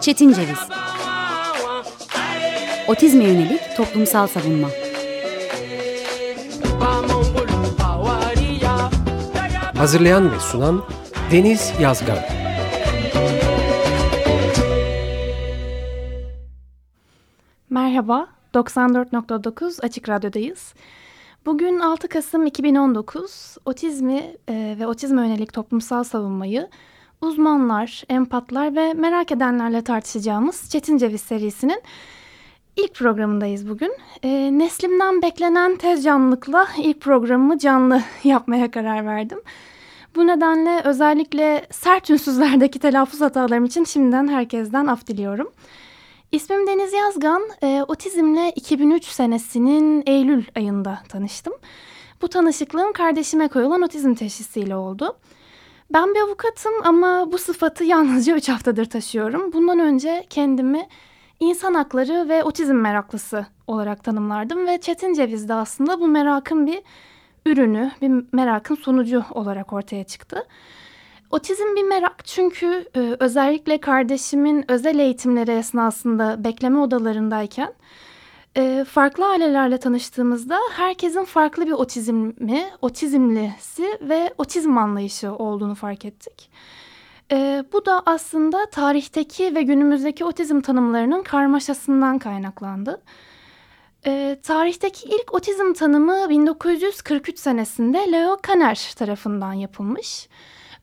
Çetin Ceviz. Otizme yönelik toplumsal savunma. Hazırlayan ve sunan Deniz Yazgan. Merhaba, 94.9 Açık Radyo'dayız. Bugün 6 Kasım 2019, otizmi e, ve otizme yönelik toplumsal savunmayı uzmanlar, empatlar ve merak edenlerle tartışacağımız Çetin Ceviz serisinin ilk programındayız bugün. E, neslimden beklenen tez canlılıkla ilk programımı canlı yapmaya karar verdim. Bu nedenle özellikle sert ünsüzlerdeki telaffuz hatalarım için şimdiden herkesten af diliyorum. İsmim Deniz Yazgan. E, otizmle 2003 senesinin Eylül ayında tanıştım. Bu tanışıklığım kardeşime koyulan otizm teşhisiyle oldu. Ben bir avukatım ama bu sıfatı yalnızca 3 haftadır taşıyorum. Bundan önce kendimi insan hakları ve otizm meraklısı olarak tanımlardım ve Çetin Ceviz de aslında bu merakın bir ürünü, bir merakın sonucu olarak ortaya çıktı. Otizm bir merak çünkü e, özellikle kardeşimin özel eğitimleri esnasında bekleme odalarındayken e, farklı ailelerle tanıştığımızda herkesin farklı bir otizmi, otizmlisi ve otizm anlayışı olduğunu fark ettik. E, bu da aslında tarihteki ve günümüzdeki otizm tanımlarının karmaşasından kaynaklandı. E, tarihteki ilk otizm tanımı 1943 senesinde Leo Kanner tarafından yapılmış.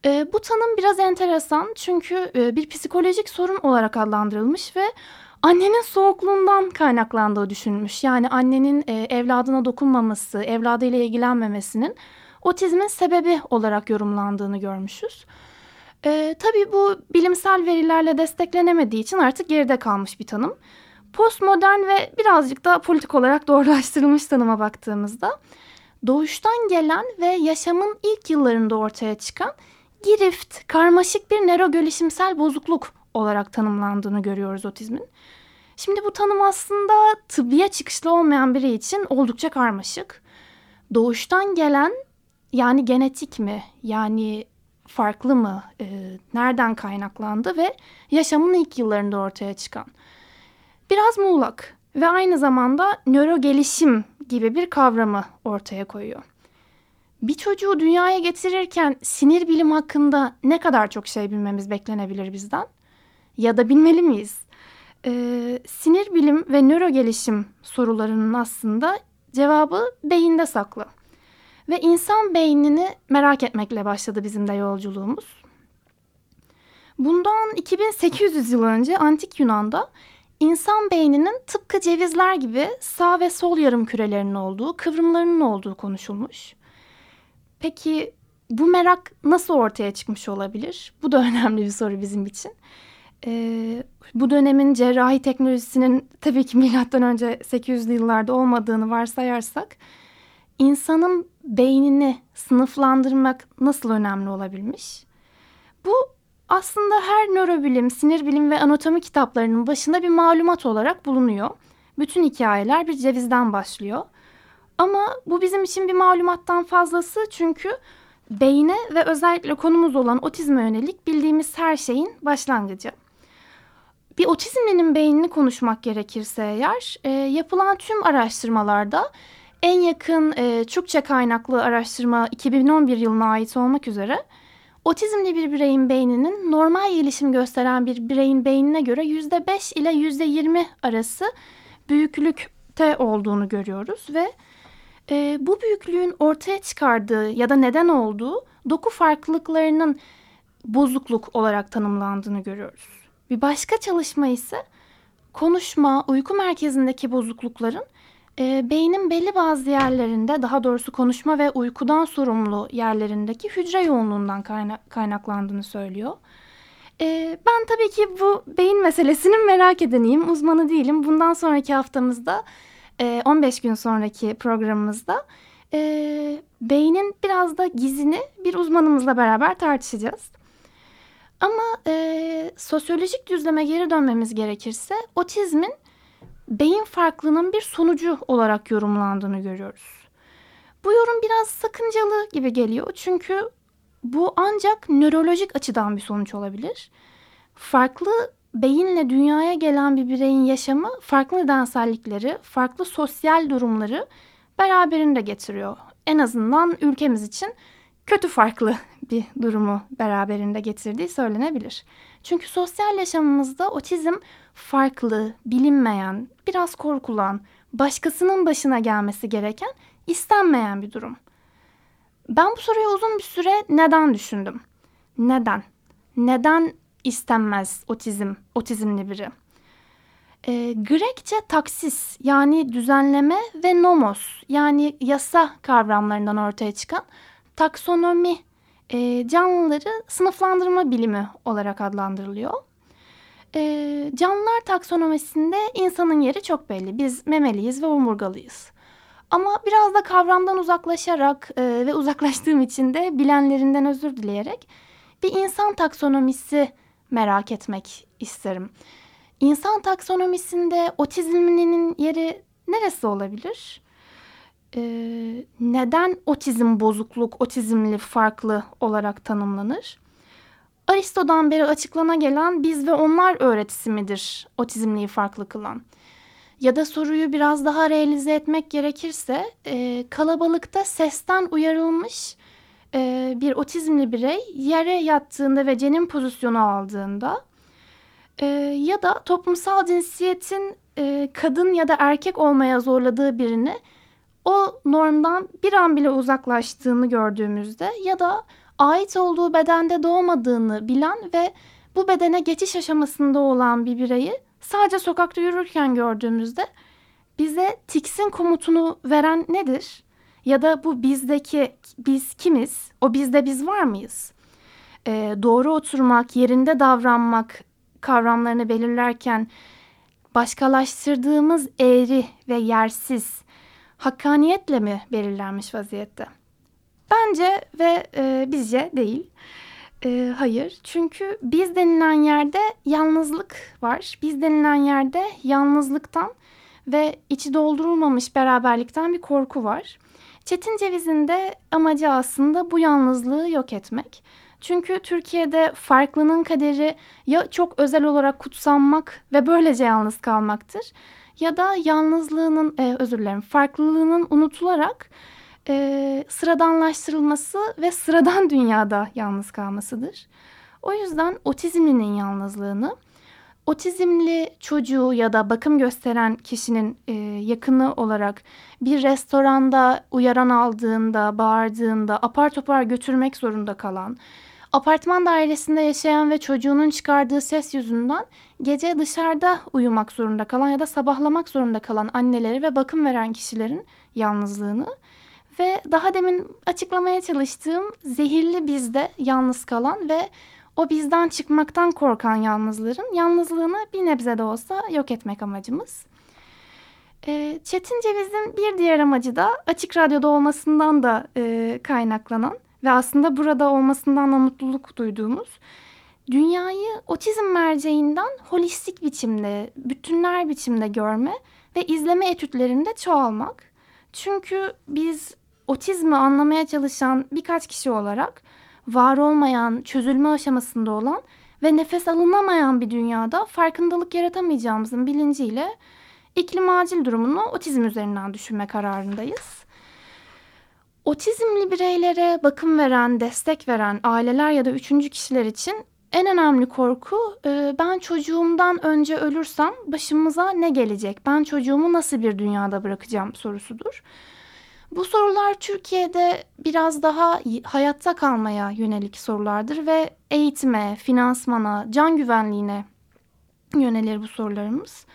E, bu tanım biraz enteresan çünkü e, bir psikolojik sorun olarak adlandırılmış ve annenin soğukluğundan kaynaklandığı düşünülmüş. Yani annenin e, evladına dokunmaması, evladıyla ilgilenmemesinin otizmin sebebi olarak yorumlandığını görmüşüz. E, tabii bu bilimsel verilerle desteklenemediği için artık geride kalmış bir tanım. Postmodern ve birazcık da politik olarak doğrulaştırılmış tanıma baktığımızda doğuştan gelen ve yaşamın ilk yıllarında ortaya çıkan girift, karmaşık bir nörogelişimsel bozukluk olarak tanımlandığını görüyoruz otizmin. Şimdi bu tanım aslında tıbbiye çıkışlı olmayan biri için oldukça karmaşık. Doğuştan gelen yani genetik mi yani farklı mı e, nereden kaynaklandı ve yaşamın ilk yıllarında ortaya çıkan. Biraz muğlak ve aynı zamanda nöro gelişim gibi bir kavramı ortaya koyuyor. Bir çocuğu dünyaya getirirken sinir bilim hakkında ne kadar çok şey bilmemiz beklenebilir bizden? Ya da bilmeli miyiz? Ee, sinir bilim ve nöro gelişim sorularının aslında cevabı beyinde saklı. Ve insan beynini merak etmekle başladı bizim de yolculuğumuz. Bundan 2800 yıl önce antik Yunan'da insan beyninin tıpkı cevizler gibi sağ ve sol yarım kürelerinin olduğu, kıvrımlarının olduğu konuşulmuş. Peki bu merak nasıl ortaya çıkmış olabilir? Bu da önemli bir soru bizim için. Ee, bu dönemin cerrahi teknolojisinin tabii ki milattan önce 800'lü yıllarda olmadığını varsayarsak insanın beynini sınıflandırmak nasıl önemli olabilmiş? Bu aslında her nörobilim, sinir bilim ve anatomi kitaplarının başında bir malumat olarak bulunuyor. Bütün hikayeler bir cevizden başlıyor. Ama bu bizim için bir malumattan fazlası çünkü beyne ve özellikle konumuz olan otizme yönelik bildiğimiz her şeyin başlangıcı. Bir otizmlinin beynini konuşmak gerekirse eğer e, yapılan tüm araştırmalarda en yakın e, Türkçe kaynaklı araştırma 2011 yılına ait olmak üzere otizmli bir bireyin beyninin normal gelişim gösteren bir bireyin beynine göre %5 ile %20 arası büyüklükte olduğunu görüyoruz ve e, bu büyüklüğün ortaya çıkardığı ya da neden olduğu doku farklılıklarının bozukluk olarak tanımlandığını görüyoruz. Bir başka çalışma ise konuşma, uyku merkezindeki bozuklukların e, beynin belli bazı yerlerinde daha doğrusu konuşma ve uykudan sorumlu yerlerindeki hücre yoğunluğundan kaynak, kaynaklandığını söylüyor. E, ben tabii ki bu beyin meselesinin merak edeniyim, uzmanı değilim. Bundan sonraki haftamızda 15 gün sonraki programımızda e, beynin biraz da gizini bir uzmanımızla beraber tartışacağız. Ama e, sosyolojik düzleme geri dönmemiz gerekirse otizmin beyin farklılığının bir sonucu olarak yorumlandığını görüyoruz. Bu yorum biraz sakıncalı gibi geliyor çünkü bu ancak nörolojik açıdan bir sonuç olabilir. Farklı beyinle dünyaya gelen bir bireyin yaşamı farklı nedensellikleri, farklı sosyal durumları beraberinde getiriyor. En azından ülkemiz için kötü farklı bir durumu beraberinde getirdiği söylenebilir. Çünkü sosyal yaşamımızda otizm farklı, bilinmeyen, biraz korkulan, başkasının başına gelmesi gereken, istenmeyen bir durum. Ben bu soruyu uzun bir süre neden düşündüm? Neden? Neden istenmez otizm, otizmli biri? E, Grekçe taksis yani düzenleme ve nomos yani yasa kavramlarından ortaya çıkan taksonomi e, canlıları sınıflandırma bilimi olarak adlandırılıyor. E, canlılar taksonomisinde insanın yeri çok belli. Biz memeliyiz ve omurgalıyız. Ama biraz da kavramdan uzaklaşarak e, ve uzaklaştığım için de bilenlerinden özür dileyerek bir insan taksonomisi merak etmek isterim. İnsan taksonomisinde otizminin yeri neresi olabilir? Ee, neden otizm bozukluk, otizmli farklı olarak tanımlanır? Aristo'dan beri açıklana gelen biz ve onlar öğretisi midir otizmliyi farklı kılan? Ya da soruyu biraz daha realize etmek gerekirse e, kalabalıkta sesten uyarılmış e, bir otizmli birey yere yattığında ve cenin pozisyonu aldığında e, ya da toplumsal cinsiyetin e, kadın ya da erkek olmaya zorladığı birini o normdan bir an bile uzaklaştığını gördüğümüzde ya da ait olduğu bedende doğmadığını bilen ve bu bedene geçiş aşamasında olan bir bireyi sadece sokakta yürürken gördüğümüzde bize tiksin komutunu veren nedir? Ya da bu bizdeki biz kimiz? O bizde biz var mıyız? Ee, doğru oturmak, yerinde davranmak kavramlarını belirlerken başkalaştırdığımız eğri ve yersiz hakkaniyetle mi belirlenmiş vaziyette? Bence ve e, bizce değil. E, hayır çünkü biz denilen yerde yalnızlık var. Biz denilen yerde yalnızlıktan ve içi doldurulmamış beraberlikten bir korku var. Çetin Ceviz'in de amacı aslında bu yalnızlığı yok etmek. Çünkü Türkiye'de farklının kaderi ya çok özel olarak kutsanmak ve böylece yalnız kalmaktır ya da yalnızlığının e, özür dilerim farklılığının unutularak e, sıradanlaştırılması ve sıradan dünyada yalnız kalmasıdır. O yüzden otizmlinin yalnızlığını otizmli çocuğu ya da bakım gösteren kişinin e, yakını olarak bir restoranda uyaran aldığında, bağırdığında apar topar götürmek zorunda kalan, apartman dairesinde yaşayan ve çocuğunun çıkardığı ses yüzünden gece dışarıda uyumak zorunda kalan ya da sabahlamak zorunda kalan anneleri ve bakım veren kişilerin yalnızlığını ve daha demin açıklamaya çalıştığım zehirli bizde yalnız kalan ve o bizden çıkmaktan korkan yalnızların yalnızlığını bir nebze de olsa yok etmek amacımız. Ee, Çetin Ceviz'in bir diğer amacı da açık radyoda olmasından da e, kaynaklanan ve aslında burada olmasından da mutluluk duyduğumuz dünyayı otizm merceğinden holistik biçimde, bütünler biçimde görme ve izleme etütlerinde çoğalmak. Çünkü biz otizmi anlamaya çalışan birkaç kişi olarak var olmayan, çözülme aşamasında olan ve nefes alınamayan bir dünyada farkındalık yaratamayacağımızın bilinciyle iklim acil durumunu otizm üzerinden düşünme kararındayız. Otizmli bireylere bakım veren, destek veren aileler ya da üçüncü kişiler için en önemli korku e, ben çocuğumdan önce ölürsem başımıza ne gelecek? Ben çocuğumu nasıl bir dünyada bırakacağım sorusudur. Bu sorular Türkiye'de biraz daha hayatta kalmaya yönelik sorulardır ve eğitime, finansmana, can güvenliğine yönelir bu sorularımız.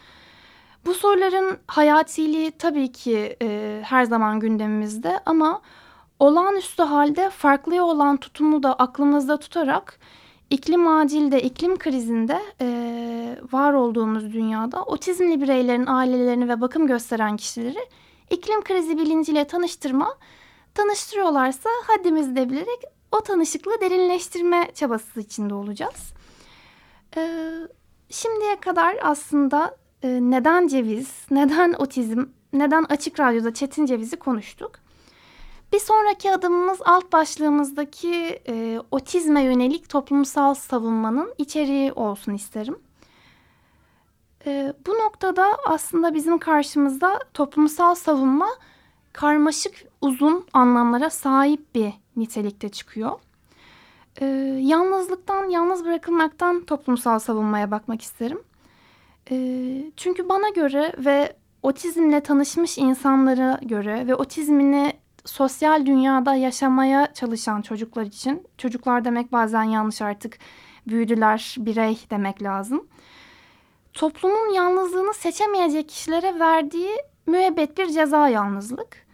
Bu soruların hayatiliği tabii ki e, her zaman gündemimizde ama olağanüstü halde farklı olan tutumu da aklımızda tutarak iklim acilde, iklim krizinde e, var olduğumuz dünyada otizmli bireylerin ailelerini ve bakım gösteren kişileri iklim krizi bilinciyle tanıştırma, tanıştırıyorlarsa haddimizde bilerek o tanışıklığı derinleştirme çabası içinde olacağız. Ee, şimdiye kadar aslında e, neden ceviz, neden otizm, neden açık radyoda Çetin Ceviz'i konuştuk. Bir sonraki adımımız alt başlığımızdaki e, otizme yönelik toplumsal savunmanın içeriği olsun isterim. E, bu noktada aslında bizim karşımızda toplumsal savunma karmaşık uzun anlamlara sahip bir nitelikte çıkıyor. E, yalnızlıktan, yalnız bırakılmaktan toplumsal savunmaya bakmak isterim. E, çünkü bana göre ve otizmle tanışmış insanlara göre ve otizmini sosyal dünyada yaşamaya çalışan çocuklar için, çocuklar demek bazen yanlış artık büyüdüler, birey demek lazım. Toplumun yalnızlığını seçemeyecek kişilere verdiği müebbet bir ceza yalnızlık.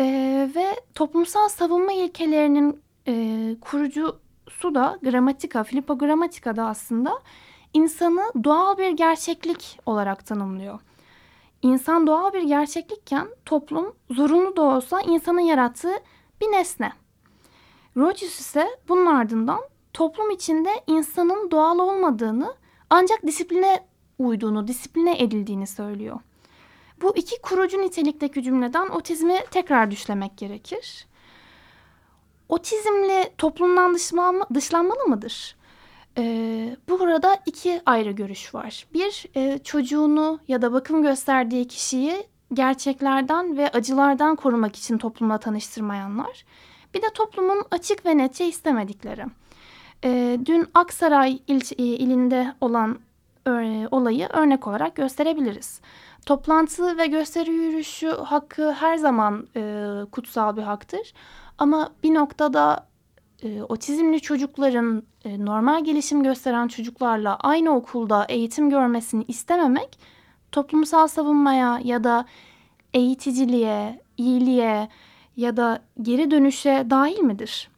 Ee, ve toplumsal savunma ilkelerinin e, kurucusu da gramatika, Filippo Gramatika da aslında insanı doğal bir gerçeklik olarak tanımlıyor. İnsan doğal bir gerçeklikken toplum zorunlu da olsa insanın yarattığı bir nesne. Rogers ise bunun ardından toplum içinde insanın doğal olmadığını ancak disipline uyduğunu, disipline edildiğini söylüyor. Bu iki kurucu nitelikteki cümleden otizmi tekrar düşlemek gerekir. Otizmle toplumdan dışlanma, dışlanmalı mıdır? Ee, burada iki ayrı görüş var. Bir, e, çocuğunu ya da bakım gösterdiği kişiyi gerçeklerden ve acılardan korumak için toplumla tanıştırmayanlar. Bir de toplumun açık ve netçe istemedikleri. Ee, dün Aksaray il, e, ilinde olan e, olayı örnek olarak gösterebiliriz. Toplantı ve gösteri yürüyüşü hakkı her zaman e, kutsal bir haktır. Ama bir noktada e, otizmli çocukların e, normal gelişim gösteren çocuklarla aynı okulda eğitim görmesini istememek toplumsal savunmaya ya da eğiticiliğe, iyiliğe ya da geri dönüşe dahil midir?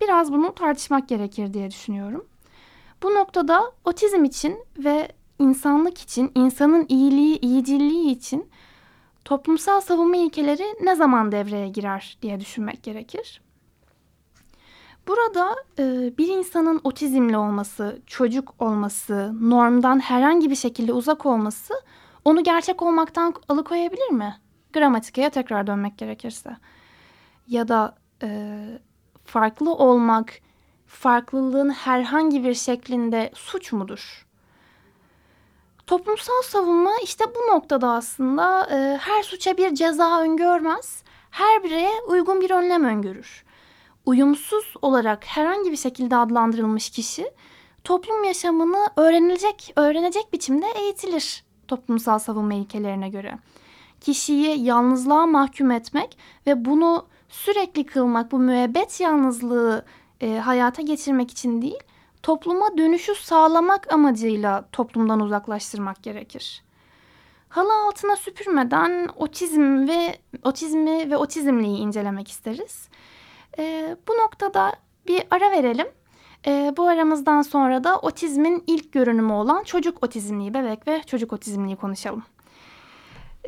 Biraz bunu tartışmak gerekir diye düşünüyorum. Bu noktada otizm için ve insanlık için, insanın iyiliği, iyiciliği için toplumsal savunma ilkeleri ne zaman devreye girer diye düşünmek gerekir. Burada e, bir insanın otizmli olması, çocuk olması, normdan herhangi bir şekilde uzak olması onu gerçek olmaktan alıkoyabilir mi? Gramatikaya tekrar dönmek gerekirse. Ya da e, farklı olmak, farklılığın herhangi bir şeklinde suç mudur? Toplumsal savunma işte bu noktada aslında e, her suça bir ceza öngörmez, her bireye uygun bir önlem öngörür uyumsuz olarak herhangi bir şekilde adlandırılmış kişi toplum yaşamını öğrenilecek, öğrenecek biçimde eğitilir toplumsal savunma ilkelerine göre. Kişiyi yalnızlığa mahkum etmek ve bunu sürekli kılmak, bu müebbet yalnızlığı e, hayata geçirmek için değil, topluma dönüşü sağlamak amacıyla toplumdan uzaklaştırmak gerekir. Halı altına süpürmeden otizm ve otizmi ve otizmliği incelemek isteriz. E, bu noktada bir ara verelim. E, bu aramızdan sonra da otizmin ilk görünümü olan çocuk otizmliği, bebek ve çocuk otizmliği konuşalım.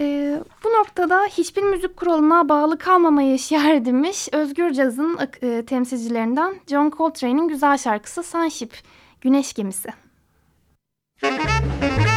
E, bu noktada hiçbir müzik kuralına bağlı kalmamayı şiar edilmiş Özgür Caz'ın e, temsilcilerinden John Coltrane'in güzel şarkısı Sunship, Güneş Gemisi. Müzik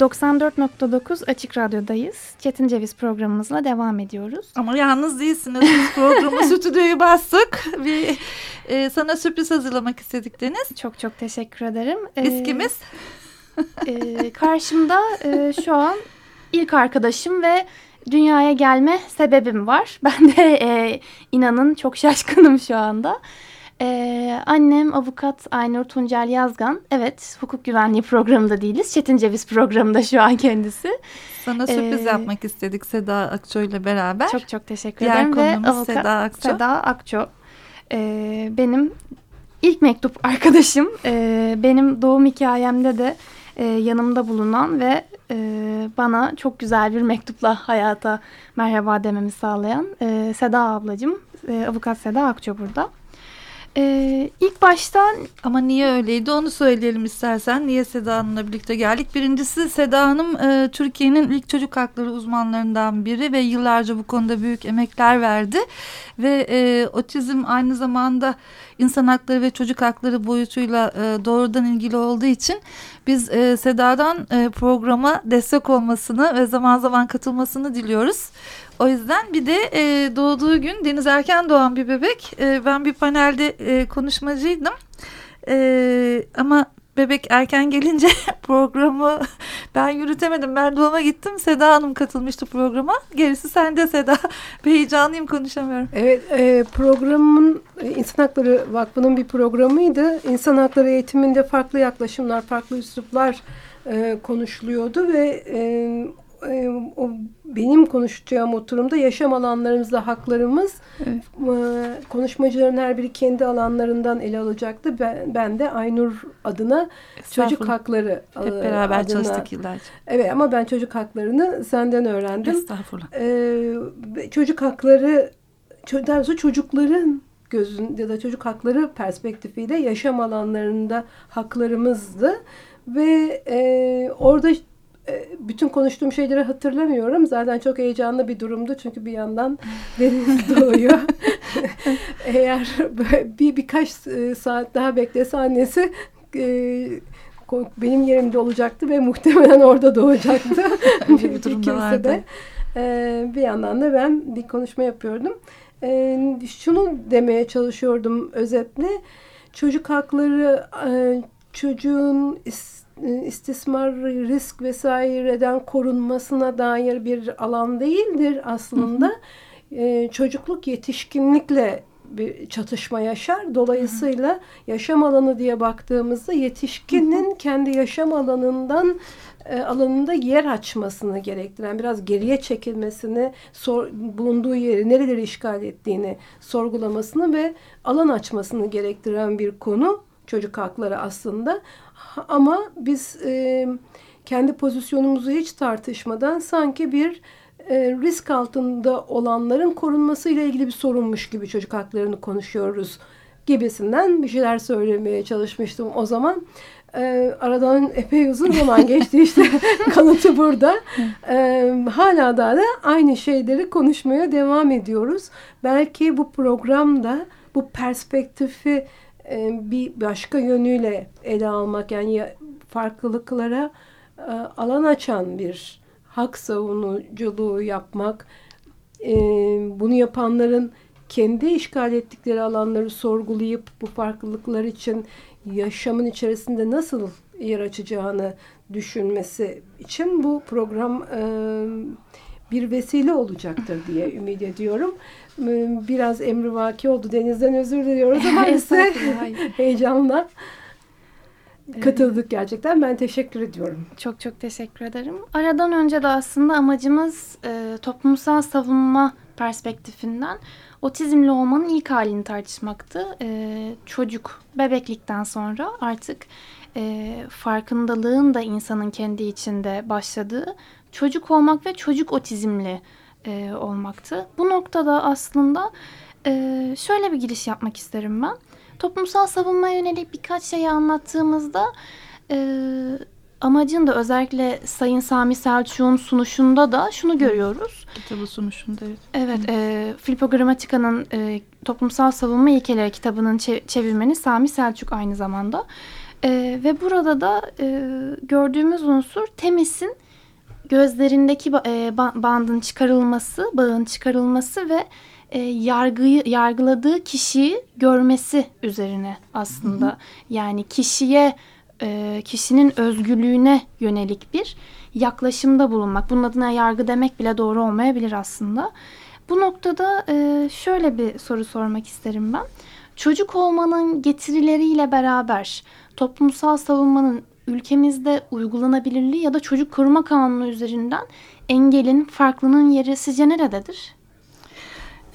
94.9 Açık Radyo'dayız. Çetin Ceviz programımızla devam ediyoruz. Ama yalnız değilsiniz. Biz programı stüdyoyu bastık. Bir, e, sana sürpriz hazırlamak istedik Deniz. Çok çok teşekkür ederim. Biz ee, kimiz? e, karşımda e, şu an ilk arkadaşım ve dünyaya gelme sebebim var. Ben de e, inanın çok şaşkınım şu anda. Ee, annem avukat Aynur Tuncel Yazgan. Evet hukuk güvenliği programında değiliz. Çetin Ceviz programında şu an kendisi. Sana sürpriz ee, yapmak istedik Seda Akço ile beraber. Çok çok teşekkür Diğer ederim. Diğer konumuz Ve Seda Akço. Seda Akço. Ee, benim ilk mektup arkadaşım. Ee, benim doğum hikayemde de e, yanımda bulunan ve e, bana çok güzel bir mektupla hayata merhaba dememi sağlayan e, Seda ablacığım. E, avukat Seda Akço burada. Ee, ilk baştan ama niye öyleydi onu söyleyelim istersen. Niye Seda Hanım'la birlikte geldik? Birincisi Seda Hanım e, Türkiye'nin ilk çocuk hakları uzmanlarından biri ve yıllarca bu konuda büyük emekler verdi. Ve e, otizm aynı zamanda insan hakları ve çocuk hakları boyutuyla e, doğrudan ilgili olduğu için biz e, Seda'dan e, programa destek olmasını ve zaman zaman katılmasını diliyoruz. O yüzden bir de e, doğduğu gün Deniz erken doğan bir bebek. E, ben bir panelde e, konuşmacıydım. E, ama bebek erken gelince programı ben yürütemedim. Ben doğuma gittim. Seda Hanım katılmıştı programa. Gerisi sende Seda. Bir heyecanlıyım konuşamıyorum. Evet e, programın e, İnsan Hakları Vakfı'nın bir programıydı. İnsan Hakları eğitiminde farklı yaklaşımlar, farklı üsluplar e, konuşuluyordu ve e, e, o benim konuşacağım oturumda yaşam alanlarımızda haklarımız evet. e, konuşmacıların her biri kendi alanlarından ele alacaktı. Ben, ben de Aynur adına çocuk hakları Hep e, beraber adına, çalıştık yıllarca. Evet ama ben çocuk haklarını senden öğrendim. Estağfurullah. E, çocuk hakları daha doğrusu çocukların gözün ya da çocuk hakları perspektifiyle yaşam alanlarında haklarımızdı ve e, orada bütün konuştuğum şeyleri hatırlamıyorum. Zaten çok heyecanlı bir durumdu. Çünkü bir yandan deniz doğuyor. Eğer bir birkaç e, saat daha beklese annesi e, benim yerimde olacaktı ve muhtemelen orada doğacaktı. bir, bir durumda vardı. De. Bir yandan da ben bir konuşma yapıyordum. Şunu demeye çalışıyordum özetle. Çocuk hakları çocuğun e, istismar, risk vesaireden korunmasına dair bir alan değildir aslında. Hı hı. E, çocukluk yetişkinlikle bir çatışma yaşar. Dolayısıyla hı hı. yaşam alanı diye baktığımızda yetişkinin hı hı. kendi yaşam alanından e, alanında yer açmasını gerektiren, biraz geriye çekilmesini, sor, bulunduğu yeri, nereleri işgal ettiğini sorgulamasını ve alan açmasını gerektiren bir konu çocuk hakları aslında. Ama biz e, kendi pozisyonumuzu hiç tartışmadan sanki bir e, risk altında olanların korunması ile ilgili bir sorunmuş gibi çocuk haklarını konuşuyoruz gibisinden bir şeyler söylemeye çalışmıştım o zaman. E, aradan epey uzun zaman geçti işte kanıtı burada. E, hala da, da aynı şeyleri konuşmaya devam ediyoruz. Belki bu programda bu perspektifi bir başka yönüyle ele almak yani farklılıklara e, alan açan bir hak savunuculuğu yapmak e, bunu yapanların kendi işgal ettikleri alanları sorgulayıp bu farklılıklar için yaşamın içerisinde nasıl yer açacağını düşünmesi için bu program bir vesile olacaktır diye ümit ediyorum. Biraz emrivaki oldu. Deniz'den özür diliyoruz ama size heyecanla katıldık gerçekten. Ben teşekkür ediyorum. Çok çok teşekkür ederim. Aradan önce de aslında amacımız e, toplumsal savunma perspektifinden otizmli olmanın ilk halini tartışmaktı. E, çocuk, bebeklikten sonra artık e, farkındalığın da insanın kendi içinde başladığı çocuk olmak ve çocuk otizmli e, olmaktı. Bu noktada aslında e, şöyle bir giriş yapmak isterim ben. Toplumsal savunma yönelik birkaç şeyi anlattığımızda e, amacın da özellikle Sayın Sami Selçuk'un sunuşunda da şunu görüyoruz. Kitabı sunuşunda evet. Evet, e, Filippo Grammatica'nın e, Toplumsal Savunma İlkeleri kitabının çevirmeni Sami Selçuk aynı zamanda. E, ve burada da e, gördüğümüz unsur Temis'in gözlerindeki e, bandın çıkarılması, bağın çıkarılması ve e, yargıyı yargıladığı kişiyi görmesi üzerine aslında. Hı hı. Yani kişiye e, kişinin özgürlüğüne yönelik bir yaklaşımda bulunmak. Bunun adına yargı demek bile doğru olmayabilir aslında. Bu noktada e, şöyle bir soru sormak isterim ben. Çocuk olmanın getirileriyle beraber toplumsal savunmanın ülkemizde uygulanabilirliği ya da çocuk koruma kanunu üzerinden engelin farklının yeri sizce nerededir?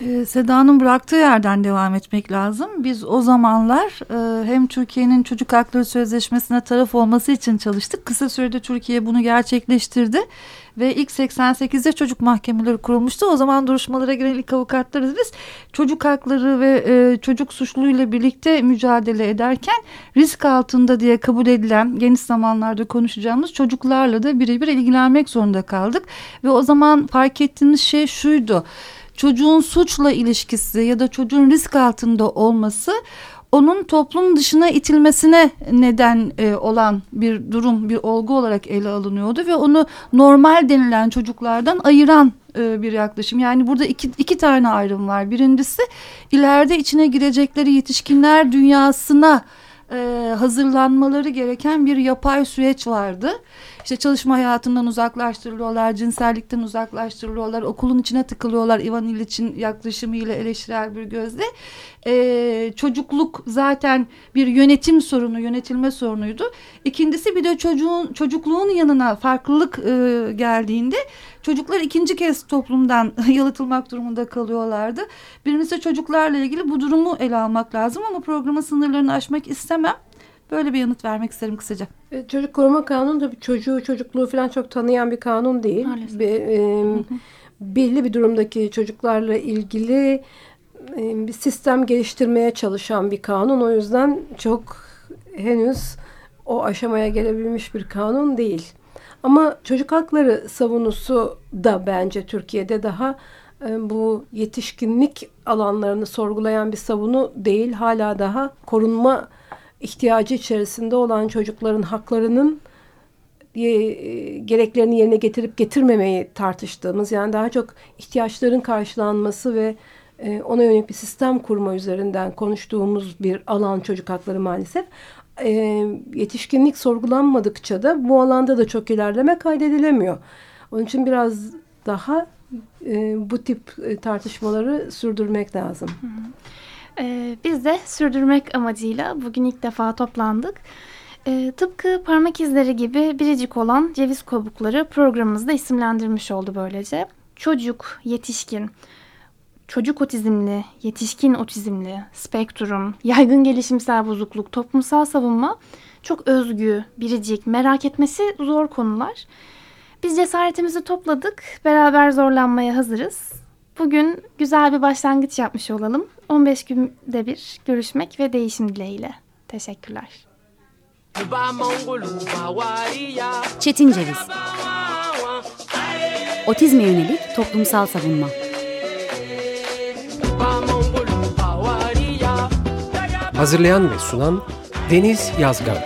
Ee, Seda'nın bıraktığı yerden devam etmek lazım. Biz o zamanlar e, hem Türkiye'nin Çocuk Hakları Sözleşmesi'ne taraf olması için çalıştık. Kısa sürede Türkiye bunu gerçekleştirdi ve ilk 88'de çocuk mahkemeleri kurulmuştu. O zaman duruşmalara giren ilk avukatlarız biz. Çocuk hakları ve e, çocuk suçluluğuyla birlikte mücadele ederken risk altında diye kabul edilen geniş zamanlarda konuşacağımız çocuklarla da birebir ilgilenmek zorunda kaldık. Ve o zaman fark ettiğimiz şey şuydu çocuğun suçla ilişkisi ya da çocuğun risk altında olması onun toplum dışına itilmesine neden e, olan bir durum, bir olgu olarak ele alınıyordu ve onu normal denilen çocuklardan ayıran e, bir yaklaşım. Yani burada iki, iki tane ayrım var. Birincisi ileride içine girecekleri yetişkinler dünyasına e, hazırlanmaları gereken bir yapay süreç vardı işte çalışma hayatından uzaklaştırılıyorlar, cinsellikten uzaklaştırılıyorlar, okulun içine tıkılıyorlar Ivan İliç'in yaklaşımıyla eleştirel bir gözle. Ee, çocukluk zaten bir yönetim sorunu, yönetilme sorunuydu. İkincisi bir de çocuğun çocukluğun yanına farklılık e, geldiğinde çocuklar ikinci kez toplumdan yalıtılmak durumunda kalıyorlardı. Birincisi çocuklarla ilgili bu durumu ele almak lazım ama programın sınırlarını aşmak istemem. Böyle bir yanıt vermek isterim kısaca. E, çocuk koruma kanunu da çocuğu çocukluğu falan çok tanıyan bir kanun değil. Bir, e, belli bir durumdaki çocuklarla ilgili e, bir sistem geliştirmeye çalışan bir kanun. O yüzden çok henüz o aşamaya gelebilmiş bir kanun değil. Ama çocuk hakları savunusu da bence Türkiye'de daha e, bu yetişkinlik alanlarını sorgulayan bir savunu değil. Hala daha korunma ihtiyacı içerisinde olan çocukların haklarının e, gereklerini yerine getirip getirmemeyi tartıştığımız yani daha çok ihtiyaçların karşılanması ve e, ona yönelik bir sistem kurma üzerinden konuştuğumuz bir alan çocuk hakları maalesef. E, yetişkinlik sorgulanmadıkça da bu alanda da çok ilerleme kaydedilemiyor. Onun için biraz daha bu tip tartışmaları sürdürmek lazım. Hı hı. Ee, biz de sürdürmek amacıyla bugün ilk defa toplandık. Ee, tıpkı parmak izleri gibi biricik olan ceviz kabukları programımızda isimlendirmiş oldu böylece. Çocuk, yetişkin, çocuk otizmli, yetişkin otizmli, spektrum, yaygın gelişimsel bozukluk, toplumsal savunma çok özgü, biricik, merak etmesi zor konular. Biz cesaretimizi topladık, beraber zorlanmaya hazırız. Bugün güzel bir başlangıç yapmış olalım. 15 günde bir görüşmek ve değişim dileğiyle. Teşekkürler. Çetin Ceviz Otizme yönelik toplumsal savunma Hazırlayan ve sunan Deniz Yazgan